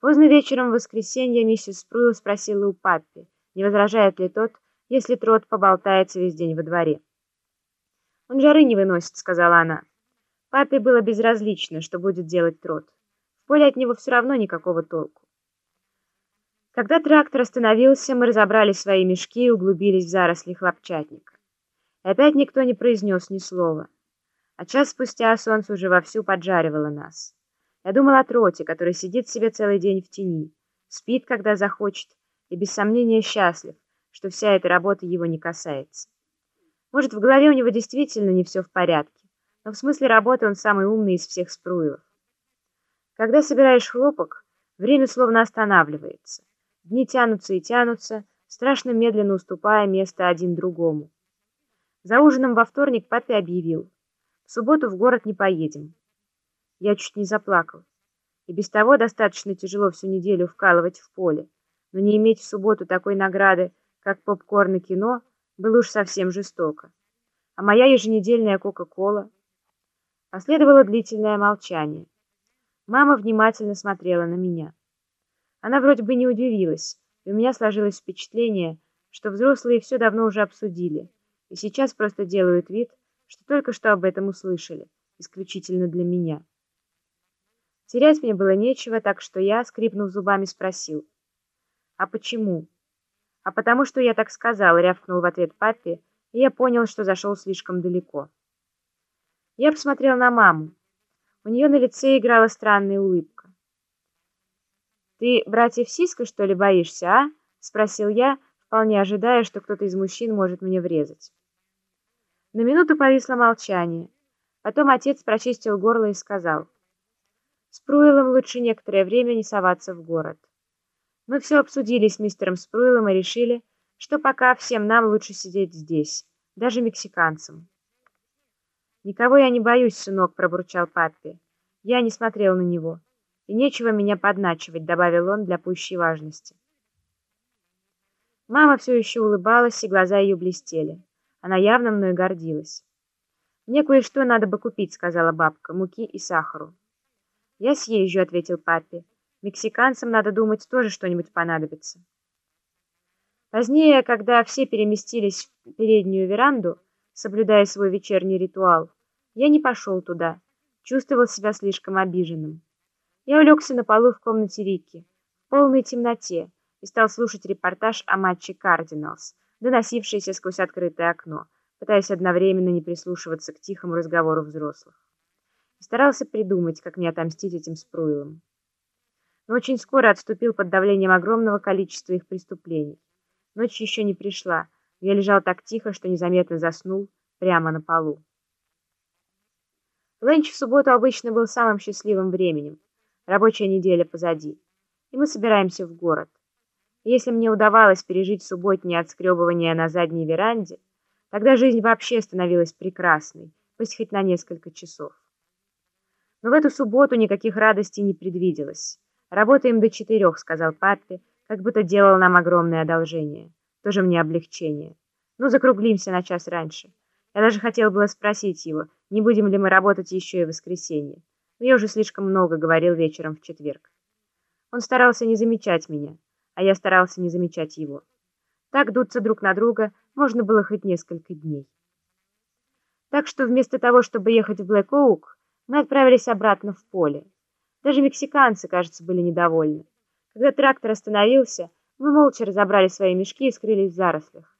Поздно вечером в воскресенье миссис Спруил спросила у папи, не возражает ли тот, если трот поболтается весь день во дворе. «Он жары не выносит», — сказала она. Папе было безразлично, что будет делать трот. В поле от него все равно никакого толку. Когда трактор остановился, мы разобрали свои мешки и углубились в заросли хлопчатника. И опять никто не произнес ни слова. А час спустя солнце уже вовсю поджаривало нас. Я думал о троте, который сидит себе целый день в тени, спит, когда захочет, и без сомнения счастлив, что вся эта работа его не касается. Может, в голове у него действительно не все в порядке, но в смысле работы он самый умный из всех спруилов. Когда собираешь хлопок, время словно останавливается. Дни тянутся и тянутся, страшно медленно уступая место один другому. За ужином во вторник папе объявил, в субботу в город не поедем. Я чуть не заплакал. И без того достаточно тяжело всю неделю вкалывать в поле, но не иметь в субботу такой награды, как попкорн и кино, было уж совсем жестоко. А моя еженедельная Кока-Кола... Последовало длительное молчание. Мама внимательно смотрела на меня. Она вроде бы не удивилась, и у меня сложилось впечатление, что взрослые все давно уже обсудили, и сейчас просто делают вид, что только что об этом услышали, исключительно для меня. Терять мне было нечего, так что я, скрипнув зубами, спросил. «А почему?» «А потому что я так сказал», — рявкнул в ответ папе, и я понял, что зашел слишком далеко. Я посмотрел на маму. У нее на лице играла странная улыбка. «Ты братьев Сиска, что ли, боишься, а?» — спросил я, вполне ожидая, что кто-то из мужчин может мне врезать. На минуту повисло молчание. Потом отец прочистил горло и сказал — Спруилом лучше некоторое время не соваться в город. Мы все обсудили с мистером Спруилом и решили, что пока всем нам лучше сидеть здесь, даже мексиканцам. «Никого я не боюсь, сынок», — пробурчал папе. Я не смотрел на него. «И нечего меня подначивать», — добавил он для пущей важности. Мама все еще улыбалась, и глаза ее блестели. Она явно мной гордилась. «Мне кое-что надо бы купить», — сказала бабка, — «муки и сахару». «Я съезжу», — ответил папе. «Мексиканцам, надо думать, тоже что-нибудь понадобится». Позднее, когда все переместились в переднюю веранду, соблюдая свой вечерний ритуал, я не пошел туда, чувствовал себя слишком обиженным. Я улегся на полу в комнате Рики, в полной темноте, и стал слушать репортаж о матче «Кардиналс», доносившийся сквозь открытое окно, пытаясь одновременно не прислушиваться к тихому разговору взрослых старался придумать, как мне отомстить этим спруилам. Но очень скоро отступил под давлением огромного количества их преступлений. Ночь еще не пришла, я лежал так тихо, что незаметно заснул прямо на полу. Ленч в субботу обычно был самым счастливым временем. Рабочая неделя позади. И мы собираемся в город. И если мне удавалось пережить субботнее отскребывание на задней веранде, тогда жизнь вообще становилась прекрасной, пусть хоть на несколько часов. Но в эту субботу никаких радостей не предвиделось. «Работаем до четырех», — сказал папе, как будто делал нам огромное одолжение. Тоже мне облегчение. Ну, закруглимся на час раньше. Я даже хотел было спросить его, не будем ли мы работать еще и в воскресенье. Но я уже слишком много говорил вечером в четверг. Он старался не замечать меня, а я старался не замечать его. Так дуться друг на друга можно было хоть несколько дней. Так что вместо того, чтобы ехать в Блэк-Оук, мы отправились обратно в поле. Даже мексиканцы, кажется, были недовольны. Когда трактор остановился, мы молча разобрали свои мешки и скрылись в зарослях.